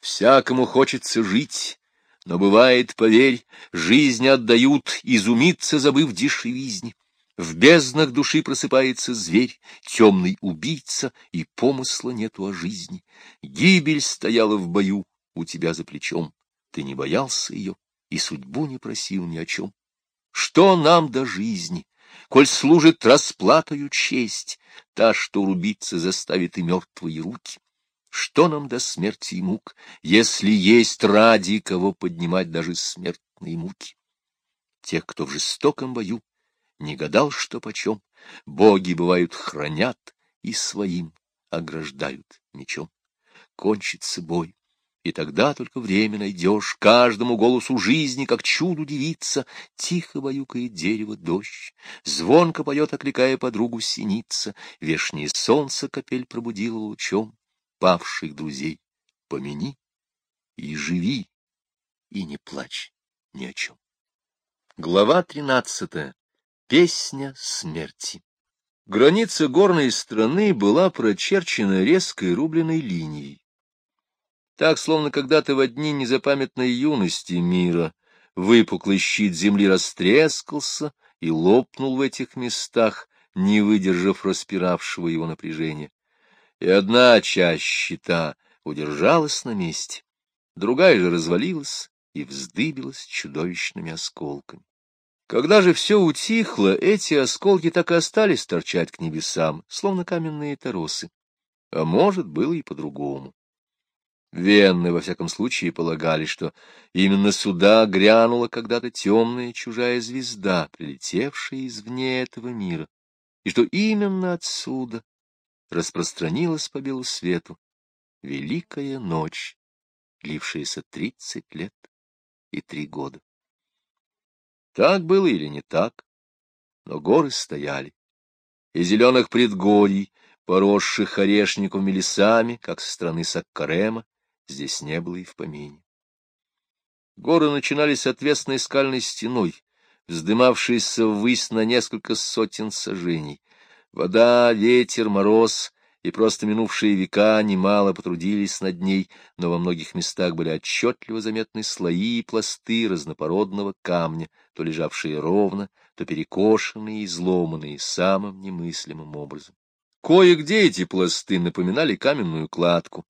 Всякому хочется жить, но бывает, поверь, жизнь отдают, изумиться, забыв дешевизни. В безднах души просыпается зверь, темный убийца, и помысла нету о жизни. Гибель стояла в бою у тебя за плечом, ты не боялся ее и судьбу не просил ни о чем. Что нам до жизни, коль служит расплатою честь, та, что рубиться заставит и мертвые руки? Что нам до смерти и мук, если есть ради кого поднимать даже смертные муки? Тех, кто в жестоком бою не гадал, что почем, боги, бывают, хранят и своим ограждают мечом. Кончится бой, и тогда только время найдешь каждому голосу жизни, как чуду девица. Тихо баюкает дерево дождь, звонко поет, окликая подругу синица. Вешнее солнце капель пробудило лучом павших друзей. Помяни и живи, и не плачь ни о чем. Глава тринадцатая. Песня смерти. Граница горной страны была прочерчена резкой рубленой линией. Так, словно когда-то в дни незапамятной юности мира выпуклый щит земли растрескался и лопнул в этих местах, не выдержав распиравшего его напряжения. И одна часть щита удержалась на месте, другая же развалилась и вздыбилась чудовищными осколками. Когда же все утихло, эти осколки так и остались торчать к небесам, словно каменные торосы. А может, было и по-другому. Венны, во всяком случае, полагали, что именно сюда грянула когда-то темная чужая звезда, прилетевшая извне этого мира, и что именно отсюда распространилась по белу свету великая ночь, длившаяся тридцать лет и три года. Так было или не так, но горы стояли, и зеленых предгорий, поросших орешником и лесами, как со стороны Саккарема, здесь не было и в помине. Горы начинались отвесной скальной стеной, вздымавшейся ввысь на несколько сотен сажений. Вода, ветер, мороз и просто минувшие века немало потрудились над ней, но во многих местах были отчетливо заметны слои и пласты разнопородного камня, то лежавшие ровно, то перекошенные и изломанные самым немыслимым образом. Кое-где эти пласты напоминали каменную кладку,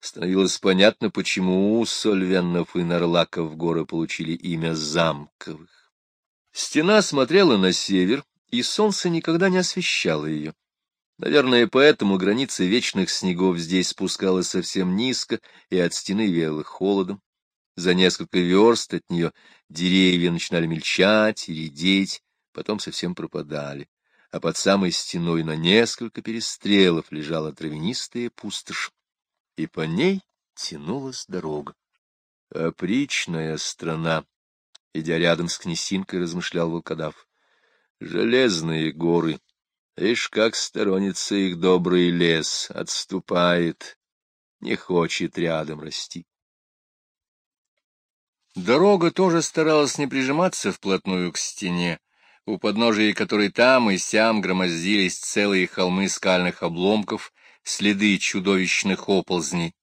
становилось понятно, почему у Сольвеннов и Нарлаков горы получили имя замковых. Стена смотрела на север, и солнце никогда не освещало ее. Наверное, поэтому граница вечных снегов здесь спускалась совсем низко, и от стены веяло холодом. За несколько верст от нее деревья начинали мельчать и редеть, потом совсем пропадали, а под самой стеной на несколько перестрелов лежала травянистая пустошь и по ней тянулась дорога. Опричная страна, идя рядом с князинкой, размышлял волкодав. Железные горы, ишь, как сторонится их добрый лес, отступает, не хочет рядом расти. Дорога тоже старалась не прижиматься вплотную к стене, у подножия которой там и сям громоздились целые холмы скальных обломков, следы чудовищных оползней.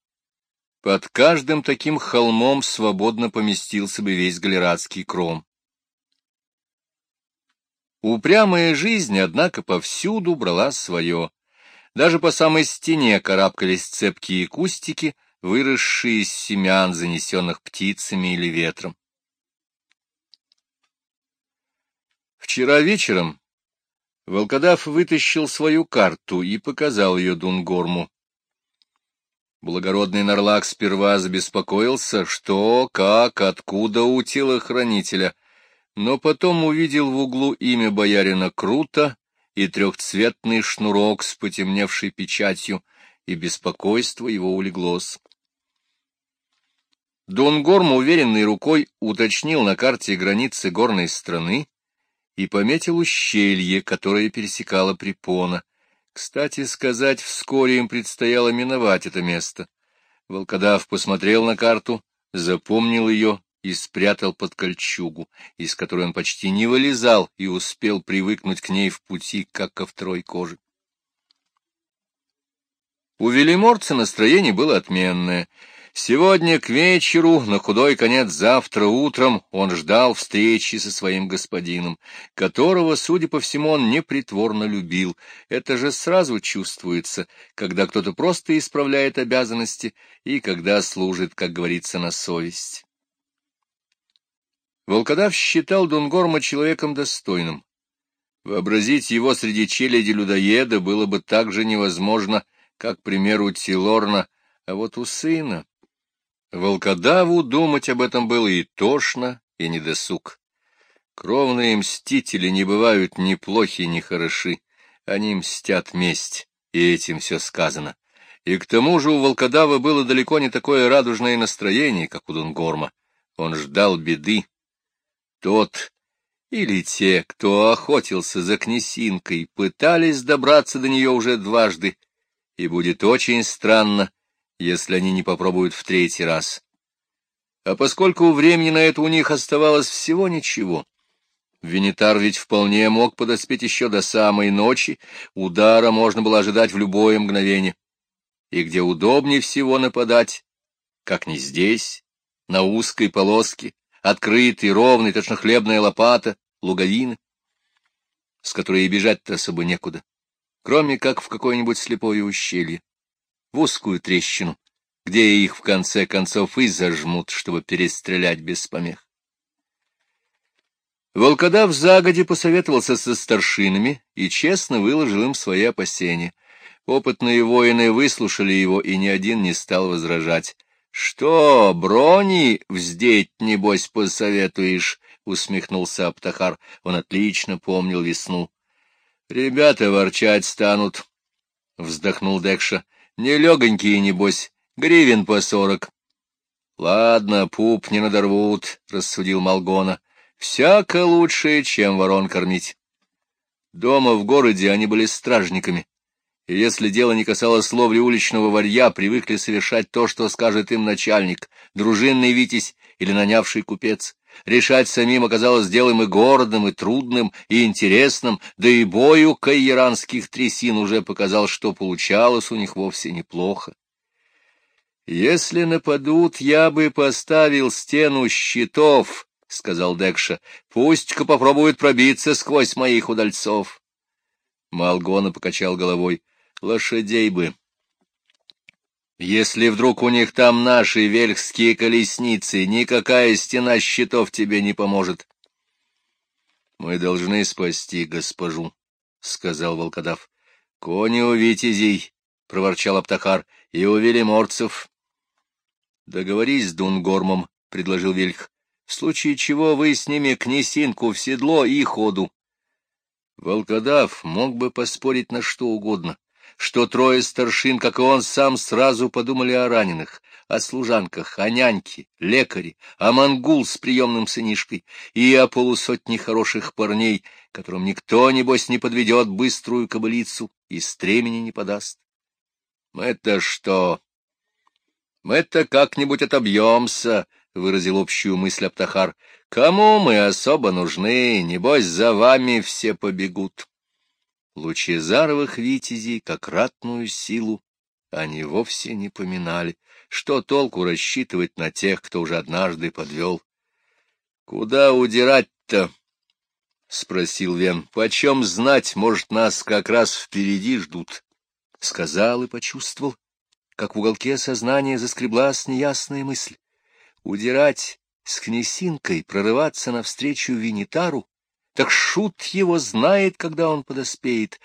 Под каждым таким холмом свободно поместился бы весь галератский кром. Упрямая жизнь, однако, повсюду брала свое. Даже по самой стене карабкались цепкие кустики, выросшие из семян, занесенных птицами или ветром. Вчера вечером Волкодав вытащил свою карту и показал ее Дунгорму. Благородный Нарлак сперва забеспокоился, что, как, откуда у телохранителя, но потом увидел в углу имя боярина Крута и трехцветный шнурок с потемневшей печатью, и беспокойство его улеглось. Дунгорм уверенной рукой уточнил на карте границы горной страны, и пометил ущелье, которое пересекало Препона. Кстати сказать, вскоре им предстояло миновать это место. Волкодав посмотрел на карту, запомнил ее и спрятал под кольчугу, из которой он почти не вылезал и успел привыкнуть к ней в пути, как ко второй коже. У велиморца настроение было отменное. Сегодня к вечеру, на худой конец завтра утром, он ждал встречи со своим господином, которого, судя по всему, он непритворно любил. Это же сразу чувствуется, когда кто-то просто исправляет обязанности и когда служит, как говорится, на совесть. Волкодав считал Дунгорма человеком достойным. Вообразить его среди челяди людоеда было бы так же невозможно, как, к примеру, Тилорна, а вот у сына... Волкодаву думать об этом было и тошно, и недосуг. Кровные мстители не бывают ни плохи, ни хороши. Они мстят месть, и этим все сказано. И к тому же у волкодава было далеко не такое радужное настроение, как у Дунгорма. Он ждал беды. Тот или те, кто охотился за князинкой, пытались добраться до нее уже дважды, и будет очень странно, если они не попробуют в третий раз. А поскольку времени на это у них оставалось всего ничего, Венитар ведь вполне мог подоспеть еще до самой ночи, удара можно было ожидать в любое мгновение. И где удобнее всего нападать, как не здесь, на узкой полоске, открытый, ровный, точно хлебная лопата, луговины, с которой и бежать-то особо некуда, кроме как в какое-нибудь слепое ущелье в узкую трещину, где их в конце концов и зажмут, чтобы перестрелять без помех. Волкодав загоди посоветовался со старшинами и честно выложил им свои опасения. Опытные воины выслушали его, и ни один не стал возражать. — Что, брони вздеть, небось, посоветуешь? — усмехнулся Аптахар. Он отлично помнил весну. — Ребята ворчать станут, — вздохнул Декша. Нелегонькие, небось, гривен по сорок. — Ладно, пуп не надорвут, — рассудил Малгона. — Всяко лучше, чем ворон кормить. Дома в городе они были стражниками, и если дело не касалось ловли уличного варья, привыкли совершать то, что скажет им начальник, дружинный витязь или нанявший купец. Решать самим оказалось делом и гордым, и трудным, и интересным, да и бою кайеранских трясин уже показал, что получалось у них вовсе неплохо. «Если нападут, я бы поставил стену щитов», — сказал Декша. «Пусть-ка попробуют пробиться сквозь моих удальцов». Малгона покачал головой. «Лошадей бы». Если вдруг у них там наши вельхские колесницы, никакая стена щитов тебе не поможет. — Мы должны спасти госпожу, — сказал волкодав. — Кони у витязей, — проворчал Аптахар, — и у велиморцев. — Договорись с Дунгормом, — предложил Вельх, — в случае чего вы с ними князинку в седло и ходу. Волкодав мог бы поспорить на что угодно, что трое старшин, как и он сам, сразу подумали о раненых, о служанках, о няньке, лекаре, о мангул с приемным сынишкой и о полусотне хороших парней, которым никто, небось, не подведет быструю кобылицу и стремени не подаст. Мы-то что? Мы-то как-нибудь отобьемся, — выразил общую мысль Аптахар. Кому мы особо нужны, небось, за вами все побегут. Лучезаровых витязей, как ратную силу, они вовсе не поминали. Что толку рассчитывать на тех, кто уже однажды подвел? — Куда удирать-то? — спросил Вен. — Почем знать, может, нас как раз впереди ждут? Сказал и почувствовал, как в уголке сознания заскреблась неясная мысль. Удирать с князинкой, прорываться навстречу Винитару так шут его знает, когда он подоспеет.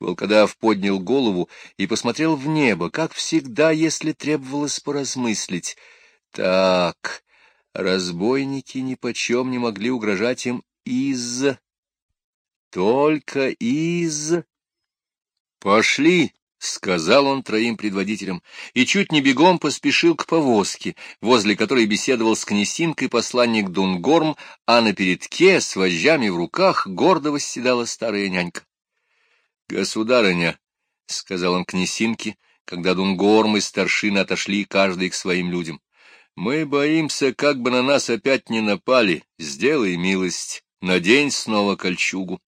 Волкодав поднял голову и посмотрел в небо, как всегда, если требовалось поразмыслить. Так, разбойники нипочем не могли угрожать им из... Только из... Пошли, — сказал он троим предводителям, и чуть не бегом поспешил к повозке, возле которой беседовал с князинкой посланник Дунгорм, а на передке с вожжами в руках гордо восседала старая нянька. — Государыня, — сказал он князинке, когда Дунгорм и старшины отошли каждый к своим людям, — мы боимся, как бы на нас опять не напали, сделай милость, надень снова кольчугу.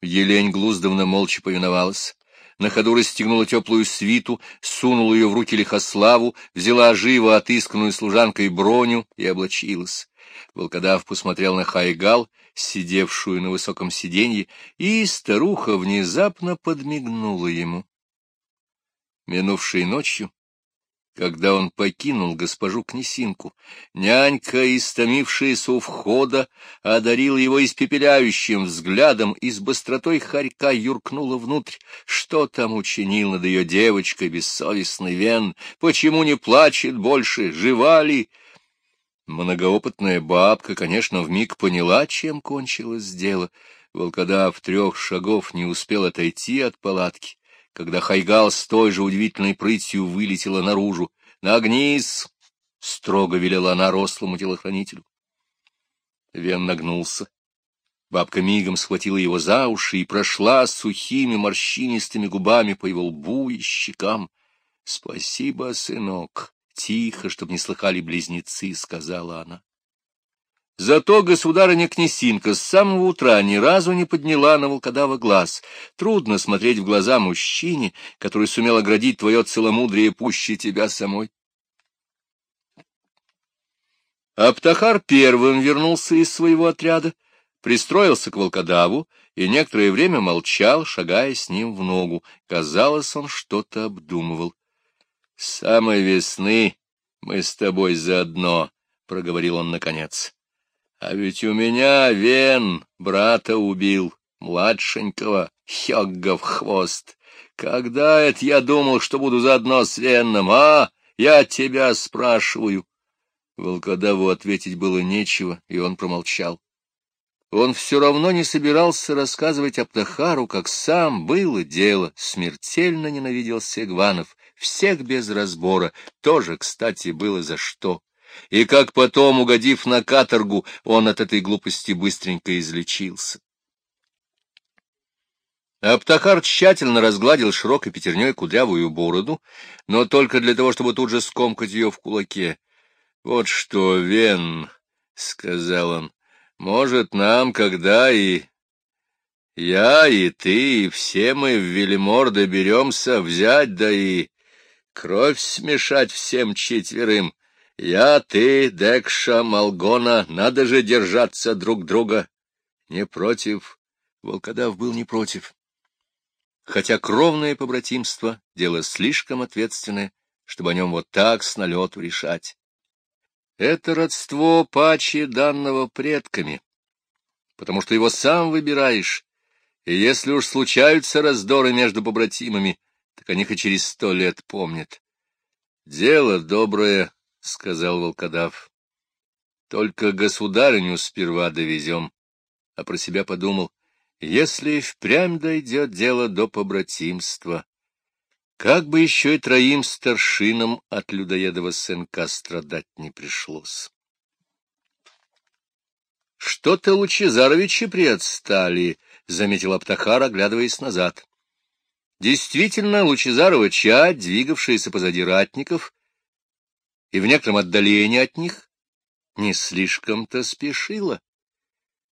Елень Глуздовна молча повиновалась. На ходу расстегнула теплую свиту, сунула ее в руки Лихославу, взяла живо отысканную служанкой броню и облачилась. Волкодав посмотрел на Хайгал, сидевшую на высоком сиденье, и старуха внезапно подмигнула ему. Минувшей ночью когда он покинул госпожу Князинку. Нянька, истомившаяся у входа, одарила его испепеляющим взглядом и с быстротой хорька юркнула внутрь. Что там учинил над ее девочкой бессовестный Вен? Почему не плачет больше? Жива ли? Многоопытная бабка, конечно, вмиг поняла, чем кончилось дело. Волкодав трех шагов не успел отойти от палатки когда Хайгал с той же удивительной прытью вылетела наружу. «Нагнись!» — строго велела она рослому телохранителю. Вен нагнулся. Бабка мигом схватила его за уши и прошла сухими морщинистыми губами по его лбу и щекам. — Спасибо, сынок. Тихо, чтобы не слыхали близнецы, — сказала она. Зато государыня Князинка с самого утра ни разу не подняла на волкодава глаз. Трудно смотреть в глаза мужчине, который сумел оградить твое целомудрие пуще тебя самой. Аптахар первым вернулся из своего отряда, пристроился к волкодаву и некоторое время молчал, шагая с ним в ногу. Казалось, он что-то обдумывал. — С самой весны мы с тобой заодно, — проговорил он наконец. А ведь у меня Вен брата убил, младшенького, Хёгга в хвост. Когда это я думал, что буду заодно с Венном, а? Я тебя спрашиваю. Волкодаву ответить было нечего, и он промолчал. Он все равно не собирался рассказывать Аптахару, как сам было дело, смертельно ненавидел Сегванов, всех без разбора, тоже, кстати, было за что и как потом, угодив на каторгу, он от этой глупости быстренько излечился. Аптахар тщательно разгладил широкой пятерней кудрявую бороду, но только для того, чтобы тут же скомкать ее в кулаке. — Вот что, Вен, — сказал он, — может, нам, когда и... Я, и ты, и все мы в Велимор доберемся, взять, да и кровь смешать всем четверым, я, ты, Декша, Малгона, надо же держаться друг друга. Не против. Волкодав был не против. Хотя кровное побратимство — дело слишком ответственное, чтобы о нем вот так с налету решать. Это родство паче данного предками, потому что его сам выбираешь, и если уж случаются раздоры между побратимами, так о них и через сто лет помнят. Дело доброе, — сказал волкодав. — Только государыню сперва довезем. А про себя подумал, если впрямь дойдет дело до побратимства, как бы еще и троим старшинам от людоедова сынка страдать не пришлось. — Что-то Лучезаровичи приотстали, — заметил Аптахар, оглядываясь назад. Действительно, Лучезарова чадь, двигавшаяся позади ратников, и в некотором отдалении от них не слишком-то спешила.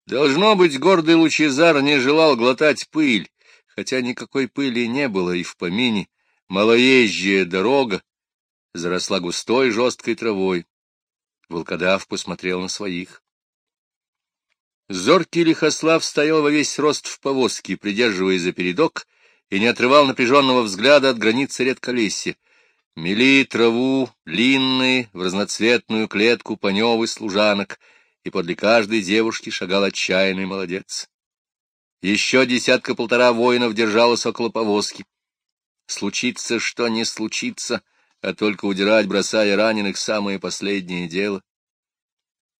Должно быть, гордый Лучезар не желал глотать пыль, хотя никакой пыли не было и в помине. Малоезжая дорога заросла густой жесткой травой. Волкодав посмотрел на своих. Зоркий Лихослав стоял во весь рост в повозке, придерживая за передок, и не отрывал напряженного взгляда от границы редколесья. Мели траву, длинные, в разноцветную клетку поневы служанок, и подле каждой девушки шагал отчаянный молодец. Еще десятка-полтора воинов держалось около повозки. Случится, что не случится, а только удирать, бросая раненых, самое последнее дело.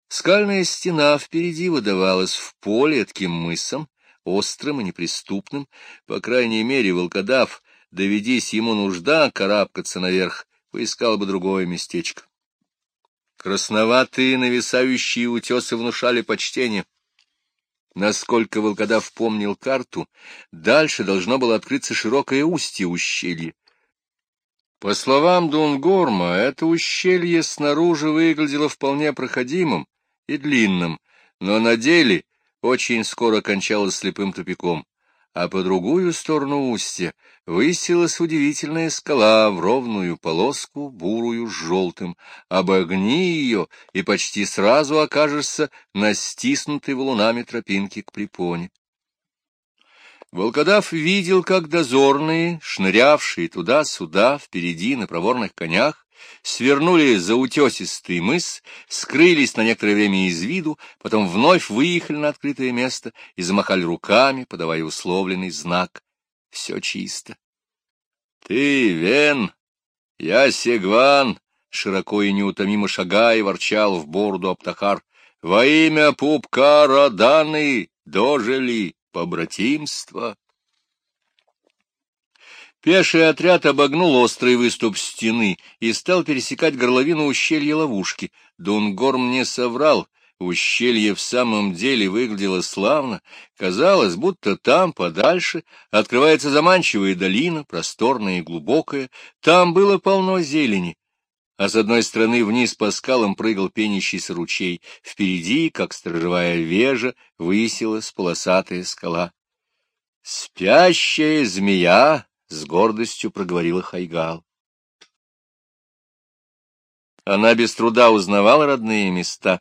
Скальная стена впереди выдавалась в поле таким мысом, острым и неприступным, по крайней мере, волкодав доведись ему нужда карабкаться наверх, поискал бы другое местечко. Красноватые нависающие утесы внушали почтение. Насколько волкодав помнил карту, дальше должно было открыться широкое устье ущелья. По словам Дунгорма, это ущелье снаружи выглядело вполне проходимым и длинным, но на деле очень скоро кончалось слепым тупиком а по другую сторону устья высилась удивительная скала в ровную полоску, бурую с желтым. Обогни ее, и почти сразу окажешься на стиснутой валунами тропинке к припоне. Волкодав видел, как дозорные, шнырявшие туда-сюда, впереди на проворных конях, свернули за утесистый мыс, скрылись на некоторое время из виду, потом вновь выехали на открытое место и замахали руками, подавая условленный знак. Все чисто. — Ты, Вен, я Сегван, — широко и неутомимо шагая, ворчал в бороду Аптахар. — Во имя пупка Раданы дожили побратимства. Пеший отряд обогнул острый выступ стены и стал пересекать горловину ущелья ловушки. Дунгорм не соврал, ущелье в самом деле выглядело славно. Казалось, будто там, подальше, открывается заманчивая долина, просторная и глубокая. Там было полно зелени. А с одной стороны вниз по скалам прыгал пенящийся ручей. Впереди, как сторожевая вежа, высилась полосатая скала. «Спящая змея!» — с гордостью проговорила Хайгал. Она без труда узнавала родные места,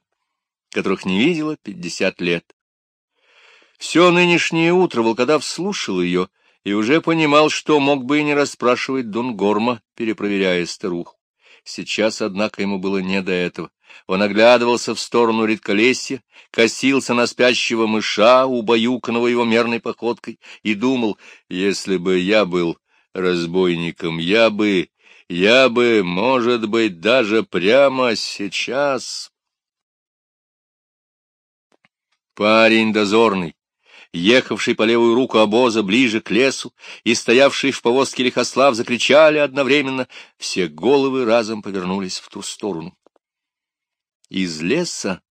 которых не видела пятьдесят лет. Все нынешнее утро волкодав слушал ее и уже понимал, что мог бы и не расспрашивать Дунгорма, перепроверяя старуху. Сейчас, однако, ему было не до этого. Он оглядывался в сторону редколесья, косился на спящего мыша, убаюканного его мерной походкой, и думал, если бы я был разбойником, я бы, я бы, может быть, даже прямо сейчас... Парень дозорный, ехавший по левую руку обоза ближе к лесу и стоявший в повозке Лихослав закричали одновременно, все головы разом повернулись в ту сторону. Из леса,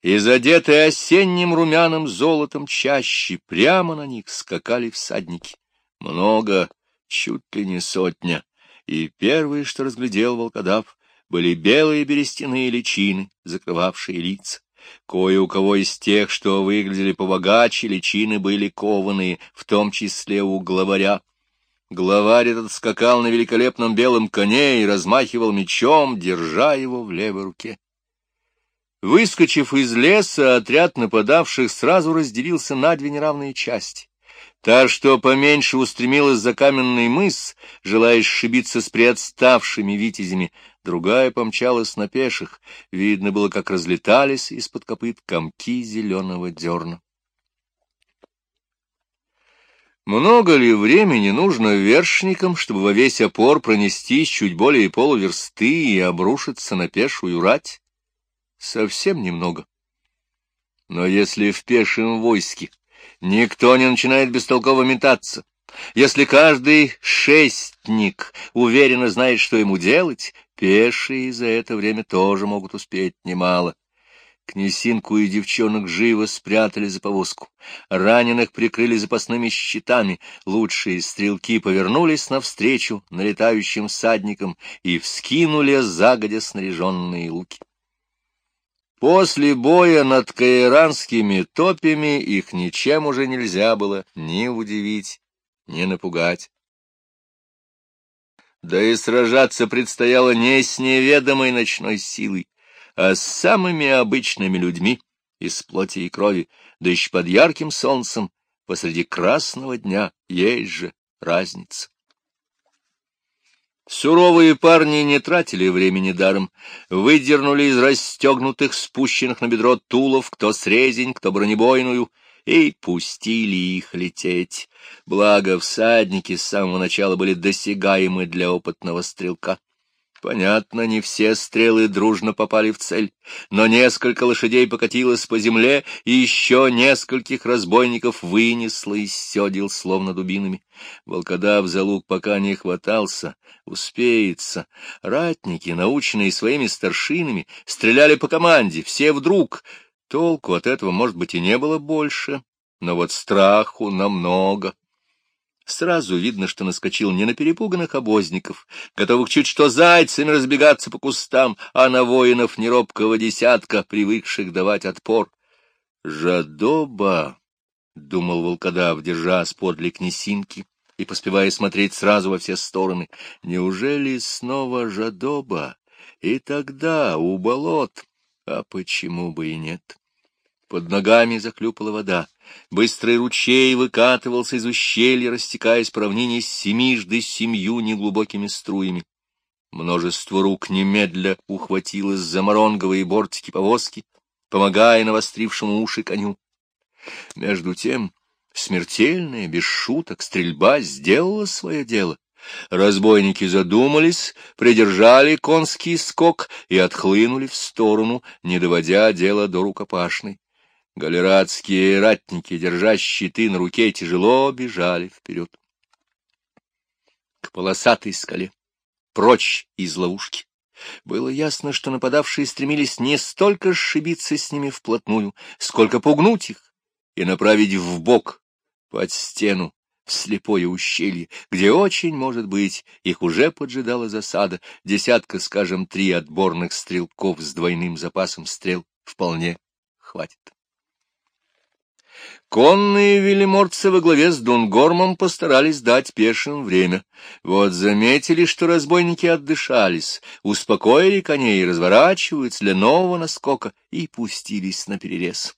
из одетой осенним румяным золотом чаще, прямо на них скакали всадники. Много, чуть ли не сотня, и первое, что разглядел волкодав, были белые берестяные личины, закрывавшие лица. Кое у кого из тех, что выглядели побогаче, личины были кованые, в том числе у главаря. Главарь этот скакал на великолепном белом коне и размахивал мечом, держа его в левой руке. Выскочив из леса, отряд нападавших сразу разделился на две неравные части. Та, что поменьше устремилась за каменный мыс, желая сшибиться с приотставшими витязями, другая помчалась на пеших. Видно было, как разлетались из-под копыт комки зеленого дерна. Много ли времени нужно вершникам, чтобы во весь опор пронестись чуть более полуверсты и обрушиться на пешую рать? Совсем немного. Но если в пешем войске никто не начинает бестолково метаться, если каждый шестник уверенно знает, что ему делать, Пешие за это время тоже могут успеть немало. Князинку и девчонок живо спрятали за повозку. Раненых прикрыли запасными щитами. Лучшие стрелки повернулись навстречу налетающим всадникам и вскинули загодя снаряженные луки. После боя над каиранскими топями их ничем уже нельзя было ни удивить, ни напугать да и сражаться предстояло не с неведомой ночной силой, а с самыми обычными людьми из плоти и крови, да еще под ярким солнцем посреди красного дня есть же разница. Суровые парни не тратили времени даром, выдернули из расстегнутых, спущенных на бедро тулов кто срезень, кто бронебойную, и пустили их лететь. Благо, всадники с самого начала были досягаемы для опытного стрелка. Понятно, не все стрелы дружно попали в цель, но несколько лошадей покатилось по земле, и еще нескольких разбойников вынесло из седел, словно дубинами. Волкодав за лук пока не хватался, успеется. Ратники, наученные своими старшинами, стреляли по команде, все вдруг. Толку от этого, может быть, и не было больше, но вот страху намного. Сразу видно, что наскочил не на перепуганных обозников, готовых чуть что зайцами разбегаться по кустам, а на воинов неробкого десятка, привыкших давать отпор. Жадоба — думал волкодав, держась подле князинки и поспевая смотреть сразу во все стороны. Неужели снова жадоба? И тогда у болот... А почему бы и нет? Под ногами захлюпала вода. Быстрый ручей выкатывался из ущелья, растекаясь по равнине семижды семью неглубокими струями. Множество рук немедля ухватилось за моронговые бортики повозки, помогая навострившему уши коню. Между тем, смертельная, без шуток, стрельба сделала свое дело. Разбойники задумались, придержали конский скок и отхлынули в сторону, не доводя дело до рукопашной. Галератские ратники, держа щиты на руке, тяжело бежали вперед. К полосатой скале, прочь из ловушки. Было ясно, что нападавшие стремились не столько сшибиться с ними вплотную, сколько пугнуть их и направить в бок под стену, в слепое ущелье, где очень, может быть, их уже поджидала засада, десятка, скажем, три отборных стрелков с двойным запасом стрел вполне хватит. Конные велиморцы во главе с Дунгормом постарались дать пешим время. Вот заметили, что разбойники отдышались, успокоили коней, разворачиваются для нового наскока и пустились на перерез.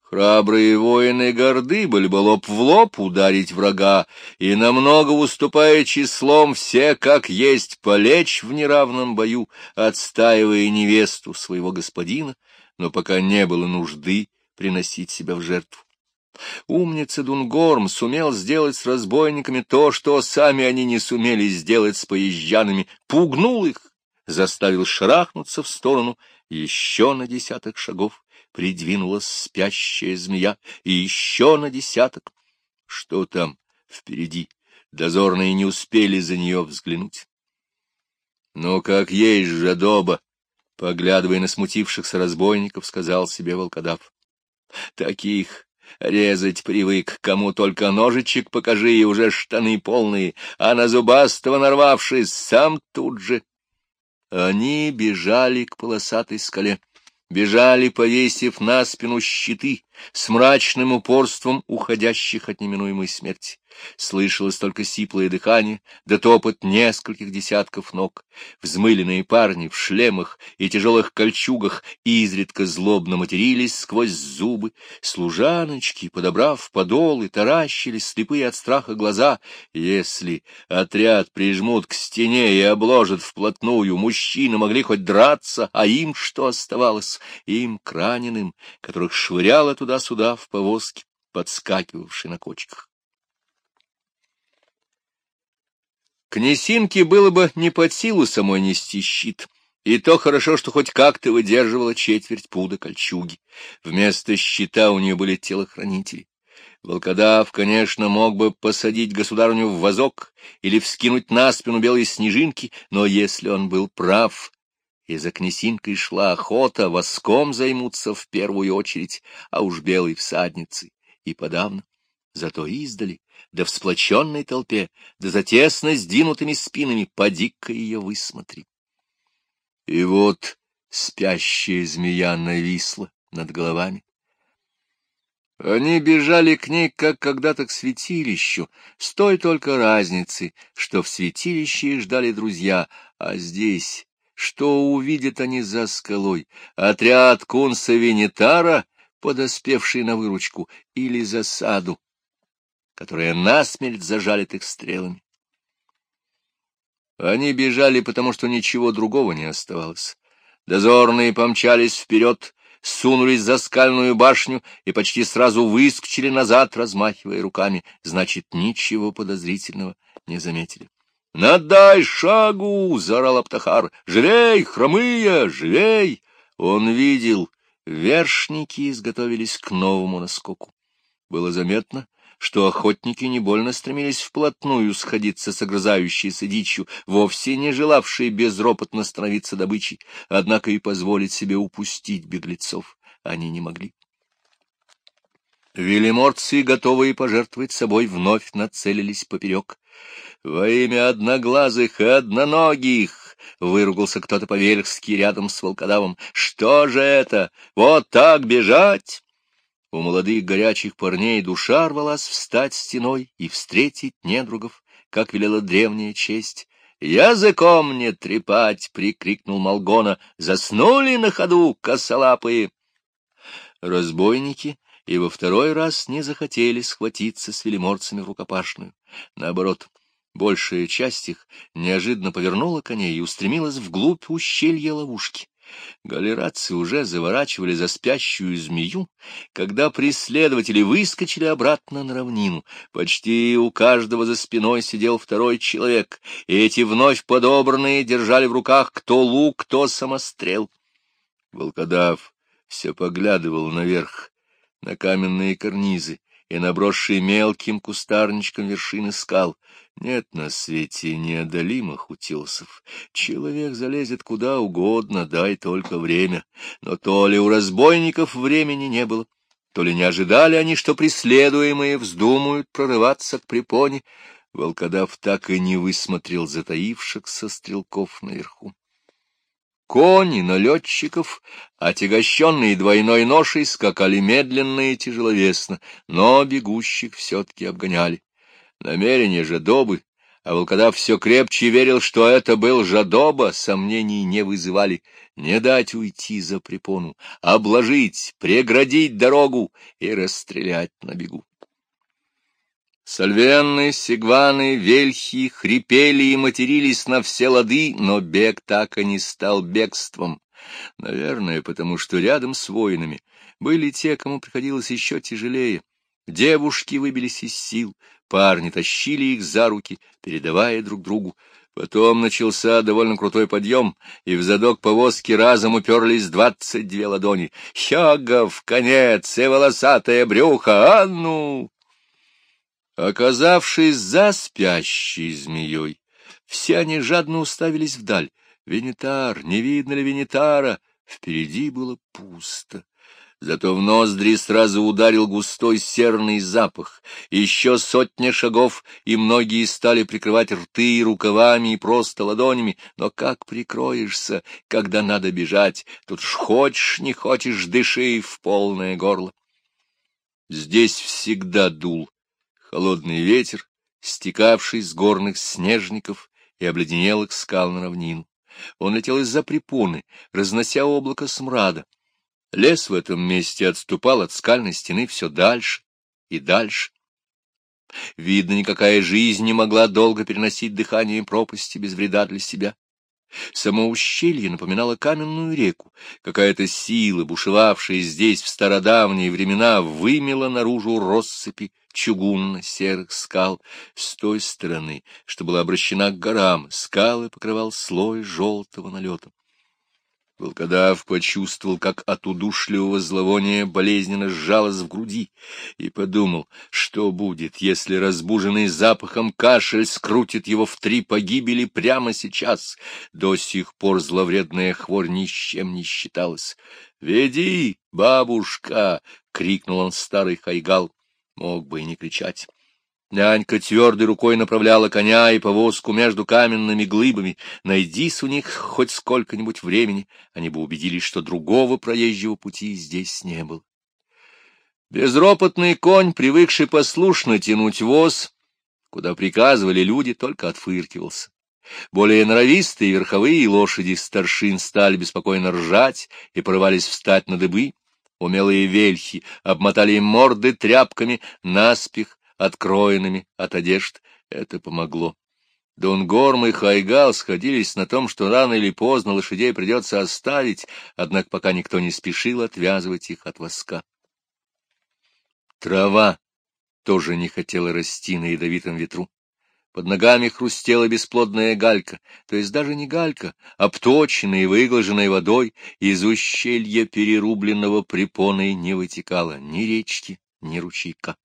Храбрые воины горды были бы лоб в лоб ударить врага, и, намного уступая числом, все как есть полечь в неравном бою, отстаивая невесту своего господина, но пока не было нужды приносить себя в жертву. Умница Дунгорм сумел сделать с разбойниками то, что сами они не сумели сделать с поезжанами, пугнул их, заставил шарахнуться в сторону еще на десяток шагов придвинулась спящая змея, и еще на десяток. Что там впереди? Дозорные не успели за нее взглянуть. Но как есть жадоба, поглядывая на смутившихся разбойников, сказал себе волкодав. Таких резать привык, кому только ножичек покажи, и уже штаны полные, а на зубастого нарвавшись, сам тут же. Они бежали к полосатой скале бежали, повесив на спину щиты, с мрачным упорством уходящих от неминуемой смерти. Слышалось только сиплое дыхание, да топот нескольких десятков ног. Взмыленные парни в шлемах и тяжелых кольчугах изредка злобно матерились сквозь зубы. Служаночки, подобрав подолы, таращились слепые от страха глаза. Если отряд прижмут к стене и обложат вплотную, мужчины могли хоть драться, а им что оставалось? Им, к которых швыряло туда-сюда в повозке, подскакивавшей на кочках. Князинке было бы не под силу самой нести щит, и то хорошо, что хоть как-то выдерживала четверть пуда кольчуги. Вместо щита у нее были телохранители. Волкодав, конечно, мог бы посадить государыню в вазок или вскинуть на спину белые снежинки, но если он был прав, и за князинкой шла охота, воском займутся в первую очередь, а уж белой всадницы и подавно. Зато издали да в сплоченной толпе, да за тесно сдвинутыми спинами, поди-ка ее высмотри. И вот спящая змея нависла над головами. Они бежали к ней, как когда-то к святилищу, с той только разницей, что в святилище ждали друзья, а здесь что увидят они за скалой? Отряд кунса Венетара, подоспевший на выручку, или засаду, которая насмерть зажалит их стрелами. Они бежали, потому что ничего другого не оставалось. Дозорные помчались вперед, сунулись за скальную башню и почти сразу выскочили назад, размахивая руками. Значит, ничего подозрительного не заметили. — Надай шагу! — заорал Аптахар. — Живей, хромые, живей! Он видел, вершники изготовились к новому наскоку. Было заметно, что охотники не больно стремились вплотную сходиться с огрызающейся дичью, вовсе не желавшие безропотно становиться добычей, однако и позволить себе упустить беглецов они не могли. Велиморцы, готовые пожертвовать собой, вновь нацелились поперек. «Во имя одноглазых и одноногих!» — выругался кто-то по-вельски рядом с волкодавом. «Что же это? Вот так бежать?» У молодых горячих парней душа рвалась встать стеной и встретить недругов, как велела древняя честь. «Языком не трепать!» — прикрикнул Малгона. «Заснули на ходу, косолапые!» Разбойники и во второй раз не захотели схватиться с велиморцами в рукопашную. Наоборот, большая часть их неожиданно повернула коней и устремилась вглубь ущелья ловушки. Галератцы уже заворачивали за спящую змею, когда преследователи выскочили обратно на равнину. Почти у каждого за спиной сидел второй человек, и эти вновь подобранные держали в руках кто лук, кто самострел. Волкодав все поглядывал наверх, на каменные карнизы и набросшие мелким кустарничком вершины скал. Нет на свете неодолимых утесов. Человек залезет куда угодно, дай только время. Но то ли у разбойников времени не было, то ли не ожидали они, что преследуемые вздумают прорываться к препоне. Волкодав так и не высмотрел затаившихся стрелков наверху. Кони налетчиков, отягощенные двойной ношей, скакали медленно и тяжеловесно, но бегущих все-таки обгоняли. Намерение жадобы, а волкодав все крепче верил, что это был жадоба, сомнений не вызывали. Не дать уйти за препону, обложить, преградить дорогу и расстрелять на бегу. Сальвенны, сигваны, вельхи хрипели и матерились на все лады, но бег так и не стал бегством. Наверное, потому что рядом с воинами были те, кому приходилось еще тяжелее. Девушки выбились из сил, парни тащили их за руки, передавая друг другу. Потом начался довольно крутой подъем, и в задок повозки разом уперлись двадцать две ладони. «Хягов, конец и волосатое брюхо! А ну!» Оказавшись за спящей змеей, все они жадно уставились вдаль. Венитар, не видно ли Венитара? Впереди было пусто. Зато в ноздри сразу ударил густой серный запах. Еще сотня шагов, и многие стали прикрывать рты рукавами и просто ладонями. Но как прикроешься, когда надо бежать? Тут ж хочешь, не хочешь, дыши в полное горло. Здесь всегда дул холодный ветер, стекавший с горных снежников и обледенелых скал на равнину. Он летел из-за препоны, разнося облако смрада. Лес в этом месте отступал от скальной стены все дальше и дальше. Видно, никакая жизнь не могла долго переносить дыхание пропасти без вреда для себя. Само ущелье напоминало каменную реку. Какая-то сила, бушевавшая здесь в стародавние времена, вымела наружу россыпи чугунно-серых скал. С той стороны, что была обращена к горам, скалы покрывал слой желтого налета. Волкодав почувствовал, как от удушливого зловония болезненно сжалось в груди, и подумал, что будет, если разбуженный запахом кашель скрутит его в три погибели прямо сейчас. До сих пор зловредная хворь ни с чем не считалась. — Веди, бабушка! — крикнул он старый хайгал. Мог бы и не кричать. Нянька твердой рукой направляла коня и повозку между каменными глыбами. Найдись у них хоть сколько-нибудь времени, они бы убедились, что другого проезжего пути здесь не было. Безропотный конь, привыкший послушно тянуть воз, куда приказывали люди, только отфыркивался. Более норовистые верховые лошади старшин стали беспокойно ржать и порывались встать на дыбы. Умелые вельхи обмотали морды тряпками, наспех откроенными от одежд. Это помогло. Донгорм и Хайгал сходились на том, что рано или поздно лошадей придется оставить, однако пока никто не спешил отвязывать их от воска. Трава тоже не хотела расти на ядовитом ветру. Под ногами хрустела бесплодная галька, то есть даже не галька, обточенная и выглаженная водой, из ущелья перерубленного препоной не вытекало ни речки, ни ручейка.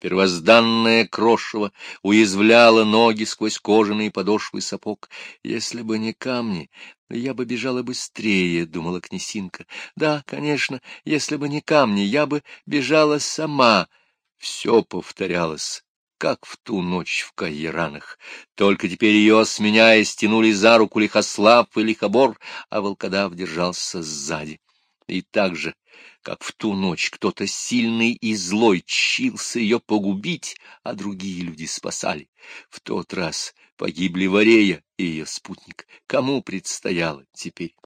Первозданное крошево уязвляло ноги сквозь кожаные подошвы сапог. Если бы не камни, я бы бежала быстрее, — думала князинка. Да, конечно, если бы не камни, я бы бежала сама. Все повторялось как в ту ночь в Кайеранах. Только теперь ее, сменяя, стянули за руку Лихослав и Лихобор, а волкодав держался сзади. И так же, как в ту ночь кто-то сильный и злой чился ее погубить, а другие люди спасали, в тот раз погибли Варея и ее спутник. Кому предстояло теперь?